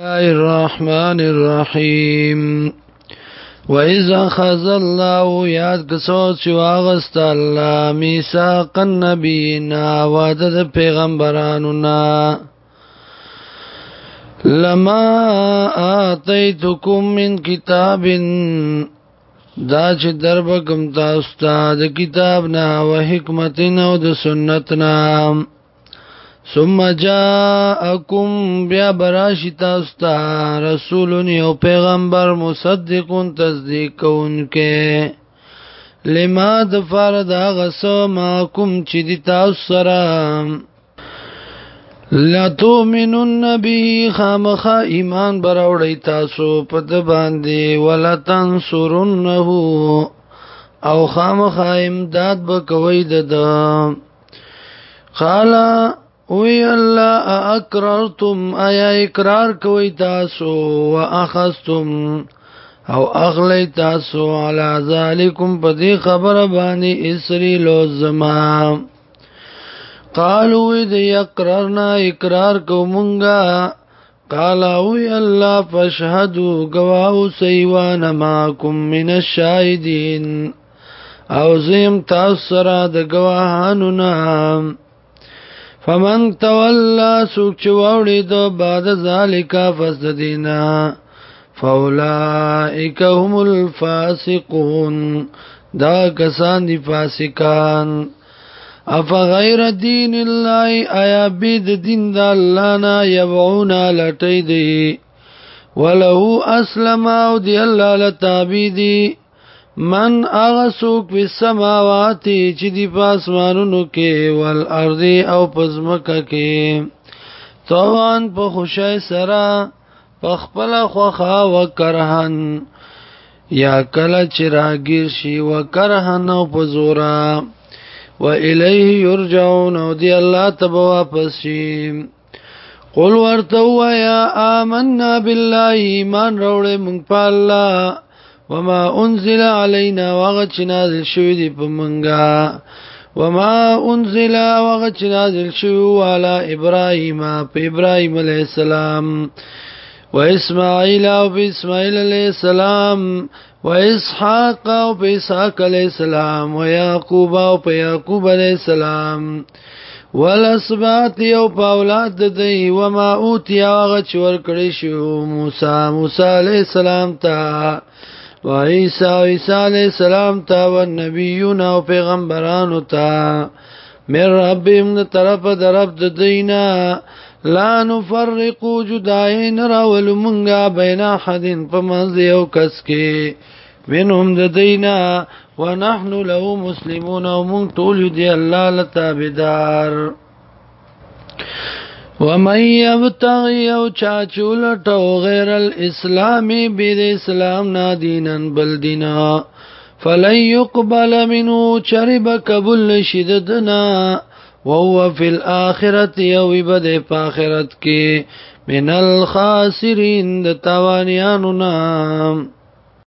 الرحمن الرحیم وإذا خذ الله یاد کسو چې واغست الله میثاق النبینا وعده د پیغمبرانو نا لما آتیتکم من کتاب دا چې دربکم تاسو ته د کتاب نه او حکمت نه او د سنت نه ثم جاءكم بیا براشی تاسو ته رسول یو پیغمبر مصدق تصدیق کوونکې لما د فرض غس ما کوم چې د تاسو سره لا تؤمنون نبی خامخ ایمان براوړی تاسو په د باندې ولا تنصرنه او خامخ امداد وکوي د قال وی الله اقررتم ایا اقرار کوي تاسو واخذتم او اغلی تاسو علی ذالکم په دې خبره باندې اسری لوزما قالو دې اقررنا اقرار کومنګا قال او الله فاشهدوا گواو سیوان ماکم من الشاهدین او زم تاسو را د گواهانو نام فمن تولا سوک چې واوړي دو بعد ذالکا فسد دینا فاولائک هم الفاسقون دا کسان دی فاسقان افا غیر دین الله آیا بید دین دا اللہ نا یبعونا لٹی دی ولہو اسلم آو دی اللہ لتابی دی من اغا سوک پی سماواتی چی دی پاسمانونو کې والارضی او پزمکا کې توان په خوشای سرا پخپل خوخا و کرهن یا کلا چی راگیر شی و کرهن او پزورا و الیه یرجعون او دی اللہ تب واپس شی قل ورتو یا آمنا بالله ایمان روڑ منگ پا اللہ وما انزل علينا وغچ نازل شوی دی په منګه وما انزل وغچ نازل شوی على ابراهيم په ابراهيم عليه السلام واسماعيل او په اسماعيل عليه السلام واسحاق او په اسحاق عليه السلام ويعقوب او په يعقوب عليه السلام ولسبات یو په اولاد د دی و ما اوتی هغه چې ورکړی شو موسی موسی علی السلام ته و عیسی عیسی علیہ السلام تا و نبیون او پیغمبرانو تا میر ربیم ده طرف درب ده دینا لا نفرقو جدائی نراول منگا بینا حدین پا منزی او کس کی منهم ده دینا و نحن له مسلمون او منگ طول دی اللہ لتابدار ومن یبتغی او چاچولتو غیر الاسلامی بید اسلام نا دینن بل دینا فلن یقبل منو چرب قبول شددنا وهو فی الاخرت یوی بده پاخرت کی من الخاسرین د توانیانو نام